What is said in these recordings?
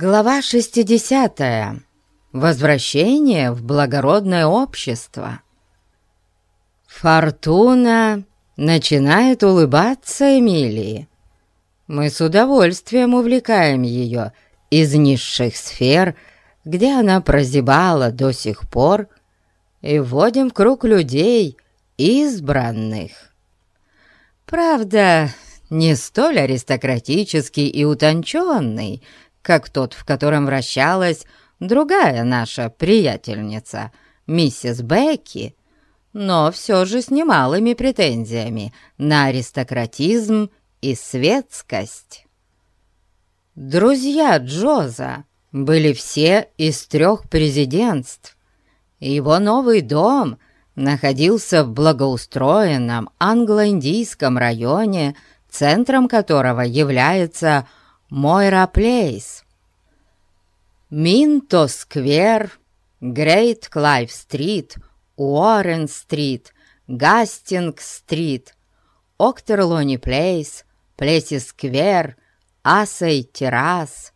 Глава 60. Возвращение в благородное общество. Фортуна начинает улыбаться Эмилии. Мы с удовольствием увлекаем ее из низших сфер, где она прозябала до сих пор, и вводим в круг людей избранных. Правда, не столь аристократический и утонченный, как тот, в котором вращалась другая наша приятельница, миссис Бекки, но все же с немалыми претензиями на аристократизм и светскость. Друзья Джоза были все из трех президентств. Его новый дом находился в благоустроенном англо-индийском районе, центром которого является Мойра Плейс. Минто-сквер, Грейт-Клайв-стрит, Уоррен-стрит, Гастинг-стрит, Октерлони-плейс, Плеси-сквер, Асей-террас.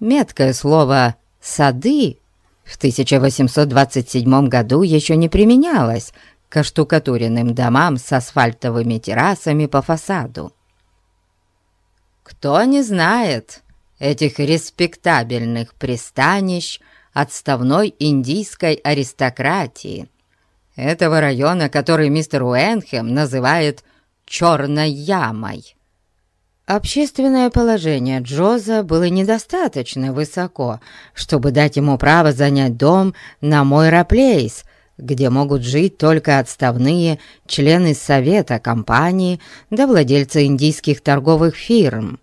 Меткое слово «сады» в 1827 году еще не применялось к оштукатуренным домам с асфальтовыми террасами по фасаду. Кто не знает этих респектабельных пристанищ отставной индийской аристократии, этого района, который мистер Уэнхэм называет «черной ямой». Общественное положение Джоза было недостаточно высоко, чтобы дать ему право занять дом на Мойра Плейс, где могут жить только отставные члены совета компании да владельцы индийских торговых фирм,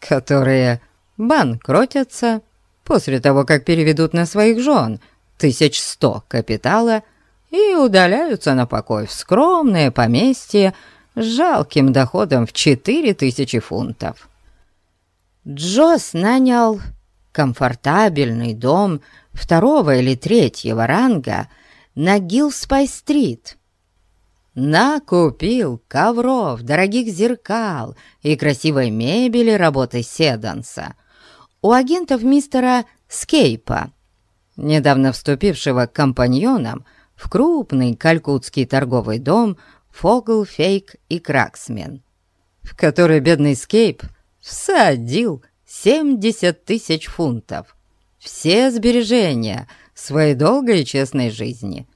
которые банкротятся после того, как переведут на своих жен тысяч сто капитала и удаляются на покой в скромное поместье с жалким доходом в четыре тысячи фунтов. Джос нанял комфортабельный дом второго или третьего ранга на Гилспай-стрит. Накупил ковров, дорогих зеркал и красивой мебели работы Седанса. У агентов мистера Скейпа, недавно вступившего компаньоном в крупный калькутский торговый дом Фогл, Фейк и Краксмен, в который бедный Скейп всадил 70 тысяч фунтов, все сбережения своей долгой и честной жизни,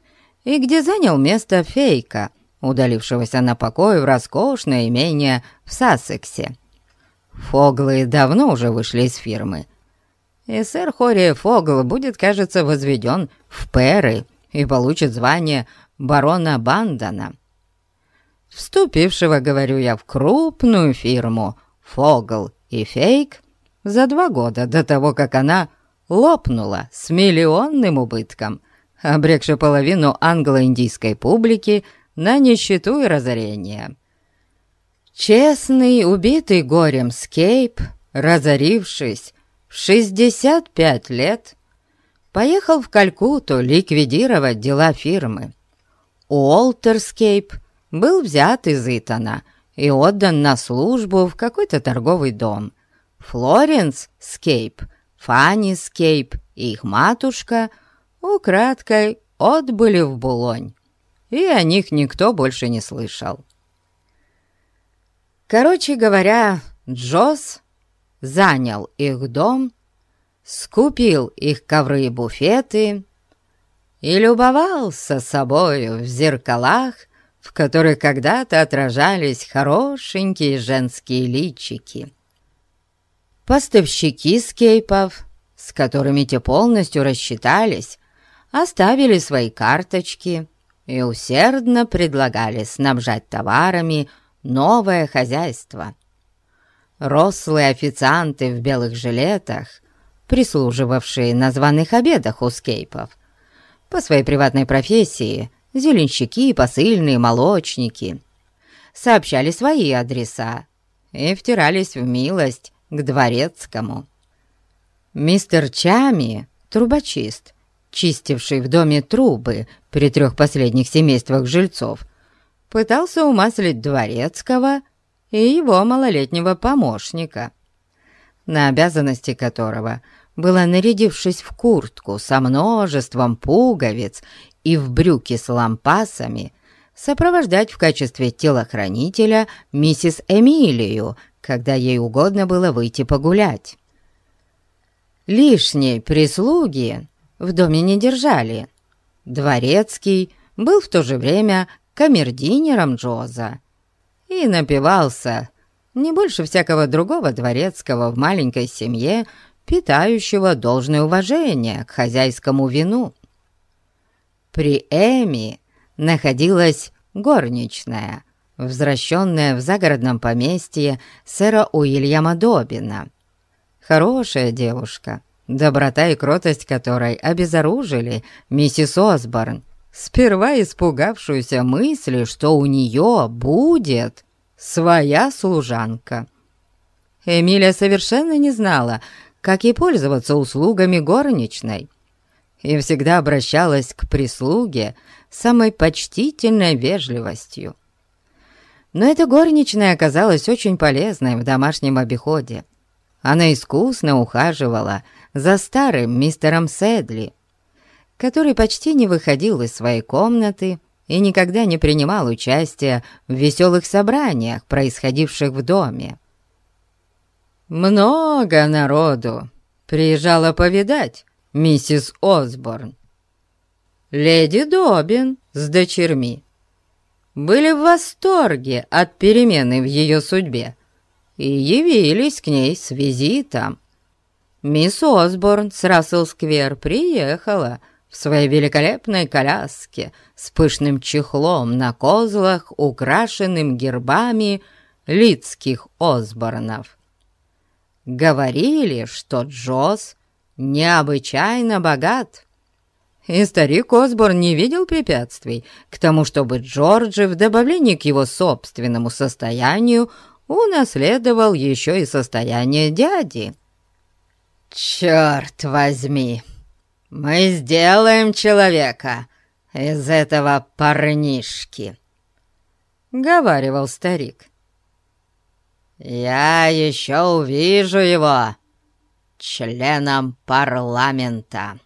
и где занял место Фейка, удалившегося на покой в роскошное имение в Сассексе. Фоглы давно уже вышли из фирмы, и сэр Хори Фогл будет, кажется, возведен в перы и получит звание барона Бандана. Вступившего, говорю я, в крупную фирму Фогл и Фейк за два года до того, как она лопнула с миллионным убытком, обрекши половину англо-индийской публики на нищету и разорение. Честный, убитый горем Скейп, разорившись в 65 лет, поехал в Калькутту ликвидировать дела фирмы. Уолтер Скейп был взят из Итона и отдан на службу в какой-то торговый дом. Флоренс Скейп, Фанни Скейп и их матушка украдкой отбыли в Булонь, и о них никто больше не слышал. Короче говоря, Джоз занял их дом, скупил их ковры и буфеты и любовался собою в зеркалах, в которых когда-то отражались хорошенькие женские личики. Поставщики скейпов, с которыми те полностью рассчитались, оставили свои карточки и усердно предлагали снабжать товарами новое хозяйство. Рослые официанты в белых жилетах, прислуживавшие на званых обедах у скейпов, по своей приватной профессии зеленщики, посыльные, молочники, сообщали свои адреса и втирались в милость к дворецкому. Мистер Чами, трубочист, чистивший в доме трубы при трех последних семействах жильцов, пытался умаслить дворецкого и его малолетнего помощника. на обязанности которого было, нарядившись в куртку со множеством пуговиц и в брюки с лампасами, сопровождать в качестве телохранителя миссис Эмилию, когда ей угодно было выйти погулять. Лишней прислуги в доме не держали. Дворецкий был в то же время камердинером Джоза и напивался не больше всякого другого дворецкого в маленькой семье, питающего должное уважение к хозяйскому вину. При Эми находилась горничная, возвращенная в загородном поместье сэра Уильяма Добина. Хорошая девушка, доброта и кротость которой обезоружили миссис Осборн, сперва испугавшуюся мысли, что у нее будет своя служанка. Эмилия совершенно не знала, как ей пользоваться услугами горничной, и всегда обращалась к прислуге самой почтительной вежливостью. Но эта горничная оказалась очень полезной в домашнем обиходе. Она искусно ухаживала за старым мистером Седли, который почти не выходил из своей комнаты и никогда не принимал участия в веселых собраниях, происходивших в доме. Много народу приезжало повидать миссис Осборн. Леди Добин с дочерьми были в восторге от перемены в ее судьбе и явились к ней с визитом. Мисс Осборн с Рассел-сквер приехала в своей великолепной коляске с пышным чехлом на козлах, украшенным гербами лицких Осборнов. Говорили, что Джоз необычайно богат, и старик Осборн не видел препятствий к тому, чтобы Джорджи в добавлении к его собственному состоянию унаследовал еще и состояние дяди. «Черт возьми, мы сделаем человека из этого парнишки», — говаривал старик. «Я еще увижу его членом парламента».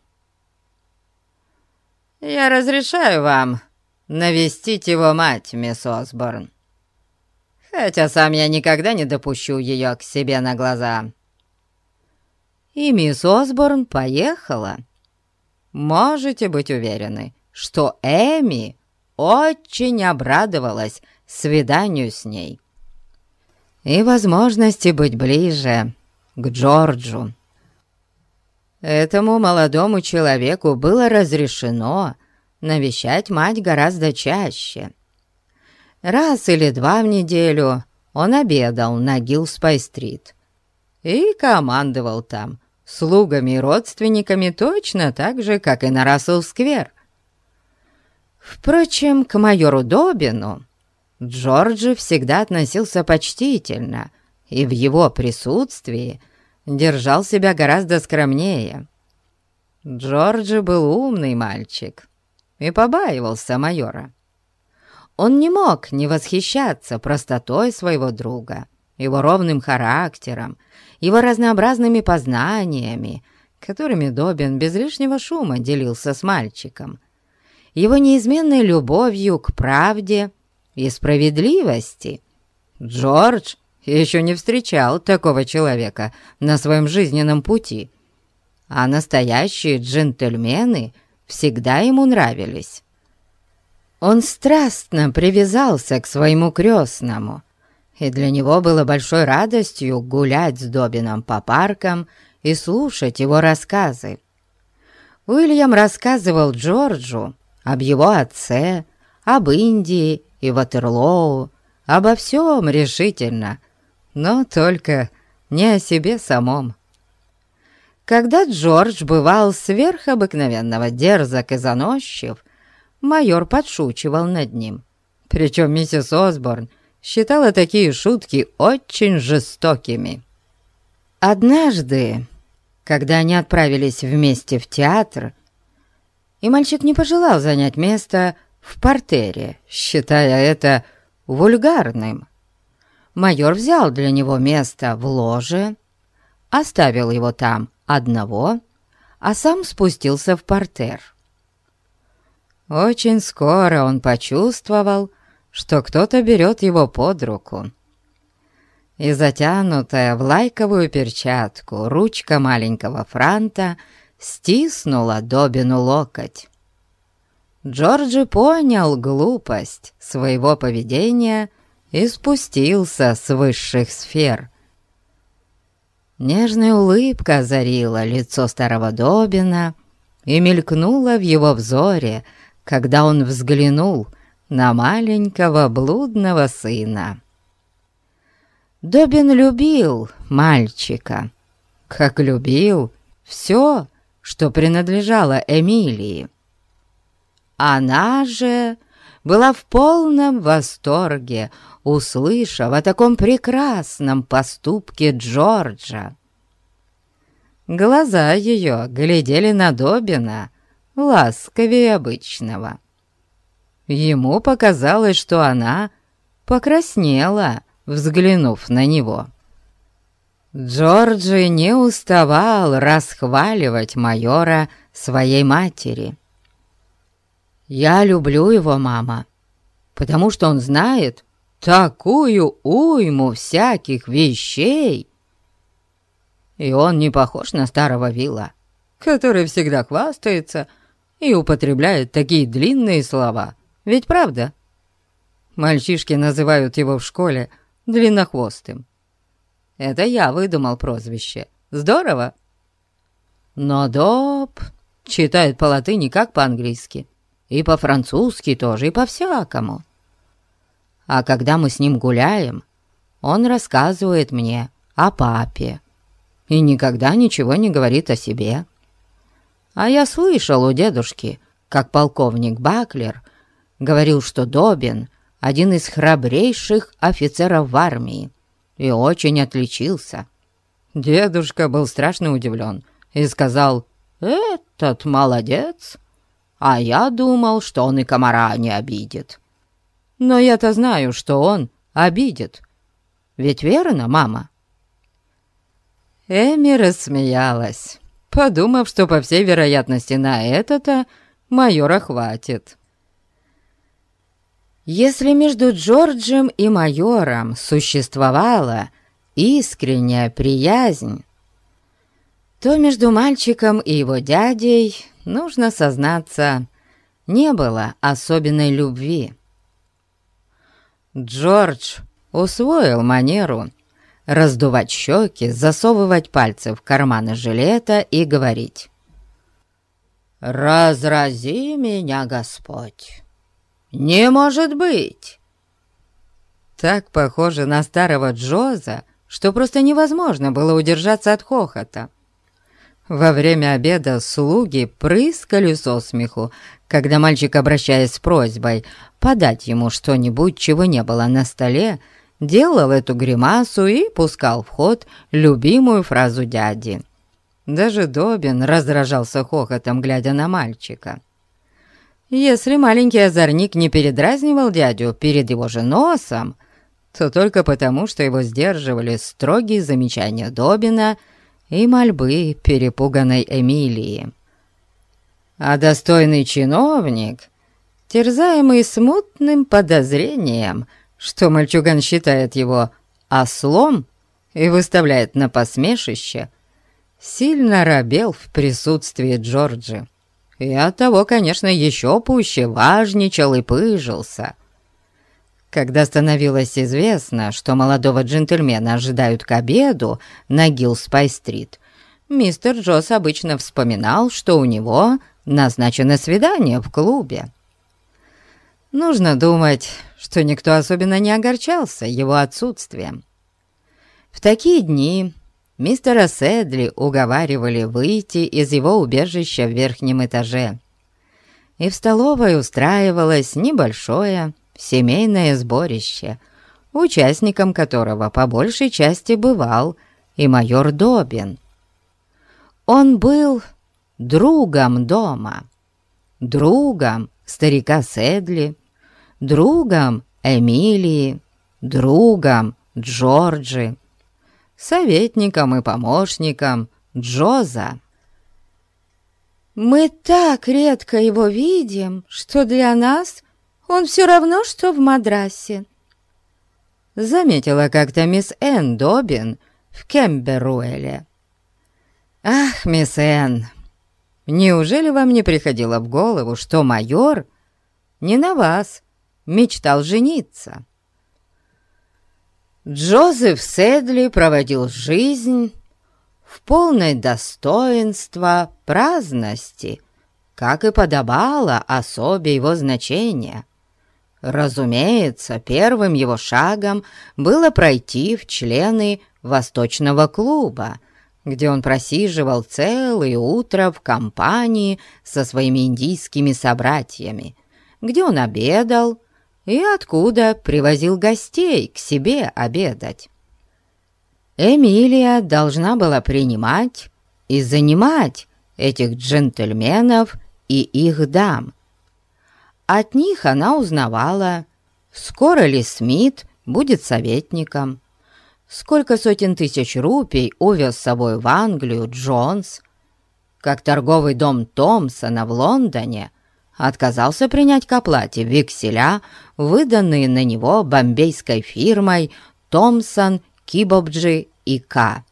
«Я разрешаю вам навестить его мать, мисс Осборн, хотя сам я никогда не допущу ее к себе на глаза». И мисс Осборн поехала. Можете быть уверены, что Эми очень обрадовалась свиданию с ней и возможности быть ближе к Джорджу. Этому молодому человеку было разрешено навещать мать гораздо чаще. Раз или два в неделю он обедал на Гилспай-стрит и командовал там слугами и родственниками точно так же, как и на Рассел-сквер. Впрочем, к майору Добину Джорджи всегда относился почтительно и в его присутствии держал себя гораздо скромнее. Джорджи был умный мальчик и побаивался майора. Он не мог не восхищаться простотой своего друга, его ровным характером, его разнообразными познаниями, которыми Добин без лишнего шума делился с мальчиком, его неизменной любовью к правде и справедливости. Джордж еще не встречал такого человека на своем жизненном пути, а настоящие джентльмены всегда ему нравились. Он страстно привязался к своему крестному, и для него было большой радостью гулять с Добином по паркам и слушать его рассказы. Уильям рассказывал Джорджу об его отце, об Индии и Ватерлоу, обо всем решительно, но только не о себе самом. Когда Джордж бывал сверхобыкновенного дерзок и заносчив, майор подшучивал над ним. Причем миссис Осборн считала такие шутки очень жестокими. Однажды, когда они отправились вместе в театр, и мальчик не пожелал занять место в портере, считая это вульгарным, майор взял для него место в ложе, оставил его там одного, а сам спустился в портер. Очень скоро он почувствовал, что кто-то берет его под руку. И затянутая в лайковую перчатку ручка маленького франта стиснула Добину локоть. Джорджи понял глупость своего поведения и спустился с высших сфер. Нежная улыбка озарила лицо старого Добина и мелькнула в его взоре, когда он взглянул на маленького блудного сына. Добин любил мальчика, как любил все, что принадлежало Эмилии. Она же была в полном восторге, услышав о таком прекрасном поступке Джорджа. Глаза ее глядели на Добина ласковее обычного. Ему показалось, что она покраснела, взглянув на него. Джорджи не уставал расхваливать майора своей матери. «Я люблю его, мама, потому что он знает такую уйму всяких вещей. И он не похож на старого вилла, который всегда хвастается и употребляет такие длинные слова. Ведь правда? Мальчишки называют его в школе длиннохвостым. Это я выдумал прозвище. Здорово? Но Доб читает по латыни как по-английски. И по-французски тоже, и по-всякому. А когда мы с ним гуляем, он рассказывает мне о папе и никогда ничего не говорит о себе. А я слышал у дедушки, как полковник Баклер говорил, что Добин — один из храбрейших офицеров в армии и очень отличился. Дедушка был страшно удивлен и сказал, «Этот молодец!» а я думал, что он и комара не обидит. Но я-то знаю, что он обидит. Ведь верно, мама?» Эми рассмеялась, подумав, что, по всей вероятности, на это-то майора хватит. Если между Джорджем и майором существовала искренняя приязнь, то между мальчиком и его дядей нужно сознаться, не было особенной любви. Джордж усвоил манеру раздувать щеки, засовывать пальцы в карманы жилета и говорить «Разрази меня, Господь! Не может быть!» Так похоже на старого Джоза, что просто невозможно было удержаться от хохота. Во время обеда слуги прыскали со смеху, когда мальчик, обращаясь с просьбой подать ему что-нибудь, чего не было на столе, делал эту гримасу и пускал в ход любимую фразу дяди. Даже Добин раздражался хохотом, глядя на мальчика. Если маленький озорник не передразнивал дядю перед его же носом, то только потому, что его сдерживали строгие замечания Добина — и мольбы перепуганной Эмилии. А достойный чиновник, терзаемый смутным подозрением, что мальчуган считает его ослом и выставляет на посмешище, сильно робел в присутствии Джорджи. И оттого, конечно, еще пуще важничал и пыжился — когда становилось известно, что молодого джентльмена ожидают к обеду на Гилл-Спай-стрит, мистер Джосс обычно вспоминал, что у него назначено свидание в клубе. Нужно думать, что никто особенно не огорчался его отсутствием. В такие дни мистера Седли уговаривали выйти из его убежища в верхнем этаже, и в столовой устраивалось небольшое, семейное сборище, участником которого по большей части бывал и майор Добин. Он был другом дома, другом старика Седли, другом Эмилии, другом Джорджи, советником и помощником Джоза. «Мы так редко его видим, что для нас он все равно, что в Мадрасе», заметила как-то мисс Энн Добин в Кемберуэле. «Ах, мисс Энн, неужели вам не приходило в голову, что майор не на вас мечтал жениться?» Джозеф Седли проводил жизнь в полной достоинства праздности, как и подобало особе его значения. Разумеется, первым его шагом было пройти в члены Восточного клуба, где он просиживал целое утро в компании со своими индийскими собратьями, где он обедал, и откуда привозил гостей к себе обедать. Эмилия должна была принимать и занимать этих джентльменов и их дам. От них она узнавала, скоро ли Смит будет советником, сколько сотен тысяч рупий увез с собой в Англию Джонс, как торговый дом Томпсона в Лондоне отказался принять к оплате векселя, выданные на него бомбейской фирмой Томпсон, Кибобджи и К.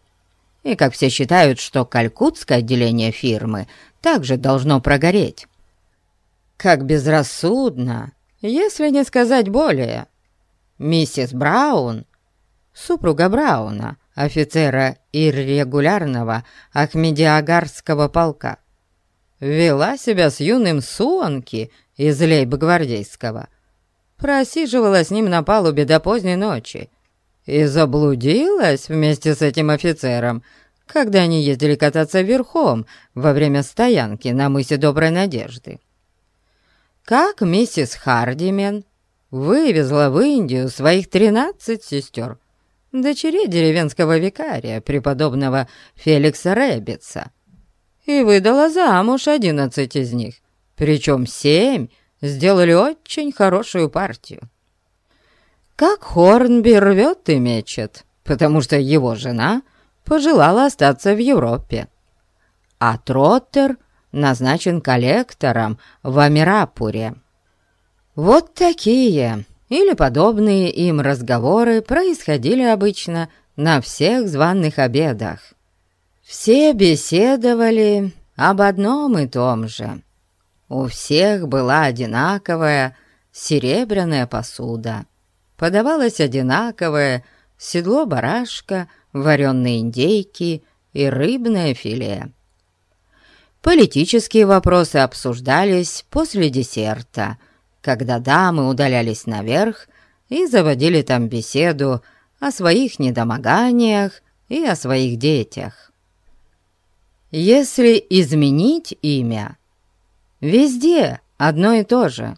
И как все считают, что калькутское отделение фирмы также должно прогореть. Как безрассудно, если не сказать более. Миссис Браун, супруга Брауна, офицера иррегулярного Ахмедиагарского полка, вела себя с юным Суанки из лейб-гвардейского, просиживала с ним на палубе до поздней ночи и заблудилась вместе с этим офицером, когда они ездили кататься верхом во время стоянки на мысе Доброй Надежды. Как миссис Хардимен вывезла в Индию своих тринадцать сестер, дочерей деревенского викария, преподобного Феликса Рэббитса, и выдала замуж одиннадцать из них, причем семь сделали очень хорошую партию. Как Хорнби рвет и мечет, потому что его жена пожелала остаться в Европе, а Троттер назначен коллектором в Амирапуре. Вот такие или подобные им разговоры происходили обычно на всех званых обедах. Все беседовали об одном и том же. У всех была одинаковая серебряная посуда. Подавалось одинаковое седло барашка, вареные индейки и рыбное филе. Политические вопросы обсуждались после десерта, когда дамы удалялись наверх и заводили там беседу о своих недомоганиях и о своих детях. Если изменить имя, везде одно и то же.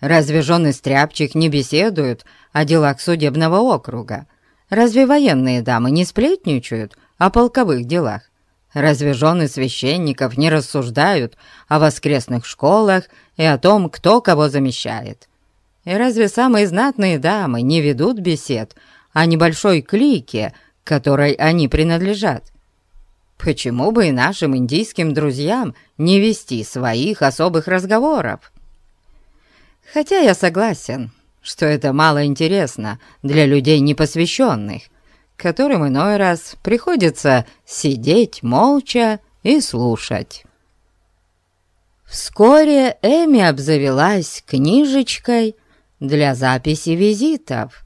Разве жены стряпчих не беседуют о делах судебного округа? Разве военные дамы не сплетничают о полковых делах? Разве жены священников не рассуждают о воскресных школах и о том, кто кого замещает? И разве самые знатные дамы не ведут бесед о небольшой клике, которой они принадлежат? Почему бы и нашим индийским друзьям не вести своих особых разговоров? Хотя я согласен, что это мало интересно для людей непосвященных, которым иной раз приходится сидеть молча и слушать. Вскоре Эми обзавелась книжечкой для записи визитов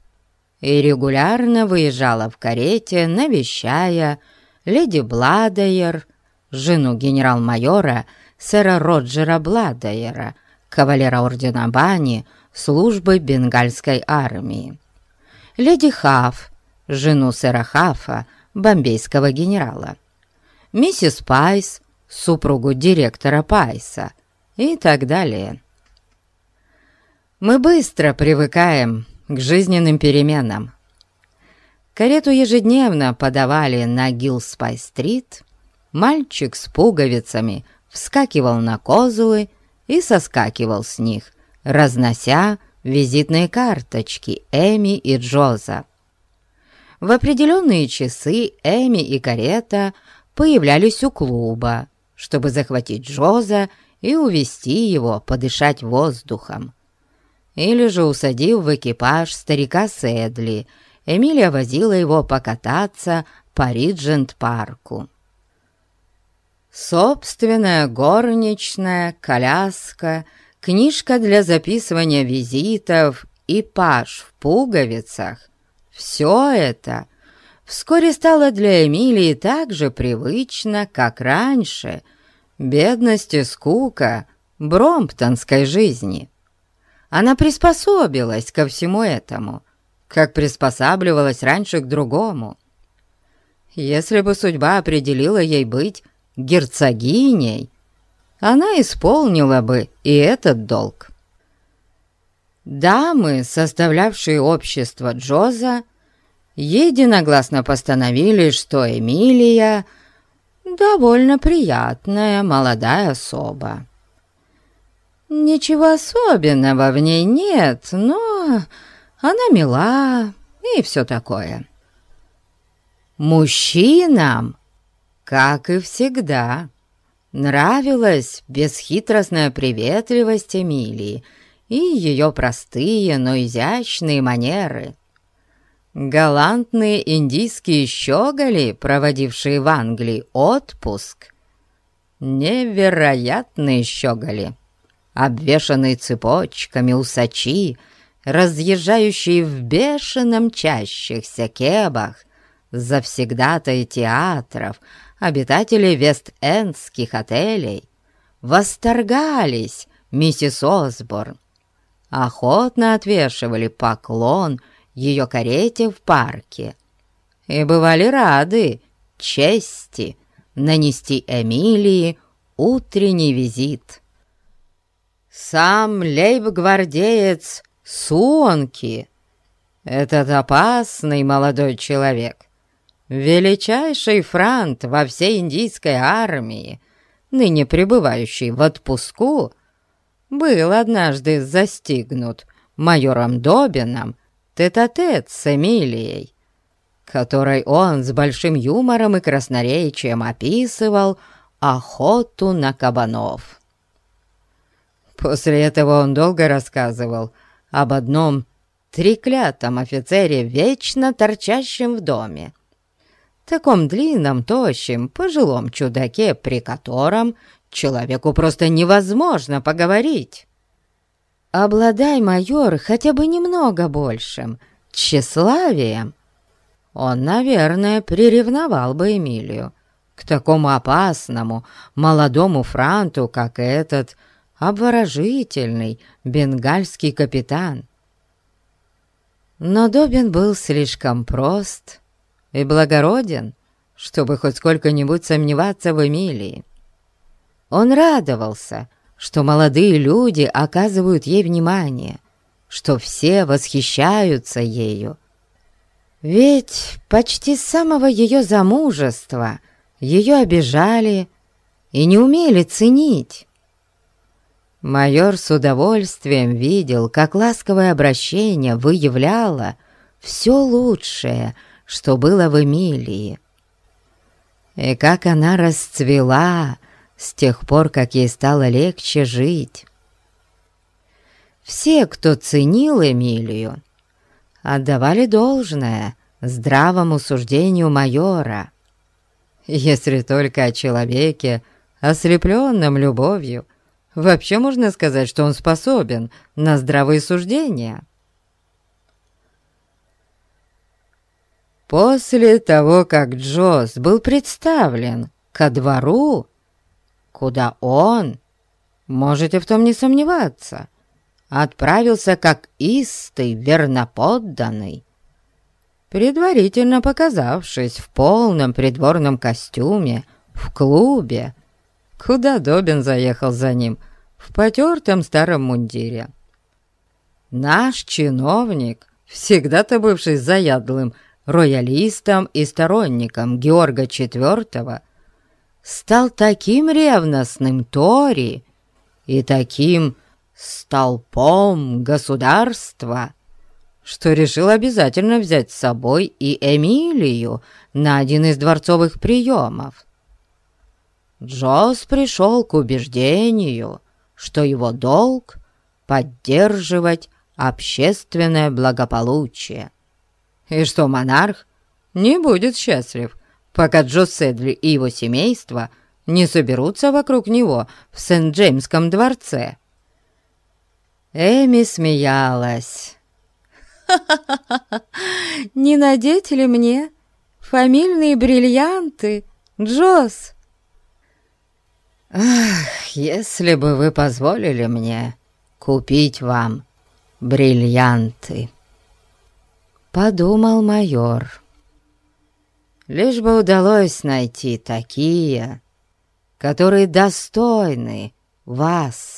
и регулярно выезжала в карете, навещая леди Бладайер, жену генерал-майора сэра Роджера Бладайера, кавалера ордена Бани, службы бенгальской армии. Леди Хаф, жену сэра Хафа, бомбейского генерала. Миссис Пайс, супругу директора Пайса и так далее. Мы быстро привыкаем к жизненным переменам. Карету ежедневно подавали на Гилспай-стрит. Мальчик с пуговицами вскакивал на козлы и соскакивал с них, разнося визитные карточки Эми и Джоза. в определенные часы Эми и Карета появлялись у клуба, чтобы захватить Джоза и увести его подышать воздухом. Или же, усадив в экипаж старика Сэдли, Эмилия возила его покататься по Риджент-парку. Собственная горничная, коляска, книжка для записывания визитов и паш в пуговицах — все это вскоре стало для Эмилии так же привычно, как раньше бедность и скука бромптонской жизни. Она приспособилась ко всему этому, как приспосабливалась раньше к другому. Если бы судьба определила ей быть герцогиней, она исполнила бы и этот долг. Дамы, составлявшие общество Джоза, единогласно постановили, что Эмилия довольно приятная молодая особа. Ничего особенного в ней нет, но она мила и все такое. Мужчинам, как и всегда, нравилась бесхитростная приветливость Эмилии и ее простые, но изящные манеры. Галантные индийские щеголи, проводившие в Англии отпуск, невероятные щеголи обвешанные цепочками усачи, разъезжающие в бешено мчащихся кебах, завсегдатые театров, обитатели вест-эндских отелей, восторгались миссис Осборн, охотно отвешивали поклон ее карете в парке. И бывали рады чести нанести Эмилии утренний визит. Сам лейб-гвардеец Суонки, этот опасный молодой человек, величайший франт во всей индийской армии, ныне пребывающий в отпуску, был однажды застигнут майором Добином тет-а-тет -тет с Эмилией, которой он с большим юмором и красноречием описывал охоту на кабанов. После этого он долго рассказывал об одном треклятом офицере, вечно торчащем в доме. Таком длинном, тощем, пожилом чудаке, при котором человеку просто невозможно поговорить. Обладай майор хотя бы немного большим тщеславием, он, наверное, приревновал бы Эмилию к такому опасному молодому франту, как этот обворожительный бенгальский капитан. Но Добин был слишком прост и благороден, чтобы хоть сколько-нибудь сомневаться в Эмилии. Он радовался, что молодые люди оказывают ей внимание, что все восхищаются ею. Ведь почти с самого ее замужества ее обижали и не умели ценить. Майор с удовольствием видел, как ласковое обращение выявляло все лучшее, что было в Эмилии. И как она расцвела с тех пор, как ей стало легче жить. Все, кто ценил Эмилию, отдавали должное здравому суждению майора, если только о человеке, ослепленном любовью, Вообще можно сказать, что он способен на здравые суждения. После того, как Джосс был представлен ко двору, куда он, можете в том не сомневаться, отправился как истый верноподданный, предварительно показавшись в полном придворном костюме в клубе, куда Добин заехал за ним в потертом старом мундире. Наш чиновник, всегда-то бывший заядлым роялистом и сторонником Георга IV, стал таким ревностным Тори и таким столпом государства, что решил обязательно взять с собой и Эмилию на один из дворцовых приемов. Джосс пришел к убеждению, что его долг — поддерживать общественное благополучие, и что монарх не будет счастлив, пока Джо Седли и его семейство не соберутся вокруг него в Сент-Джеймском дворце. Эми смеялась. «Ха-ха-ха! Не надеть ли мне фамильные бриллианты, Джосс?» «Ах, если бы вы позволили мне купить вам бриллианты!» Подумал майор. «Лишь бы удалось найти такие, которые достойны вас».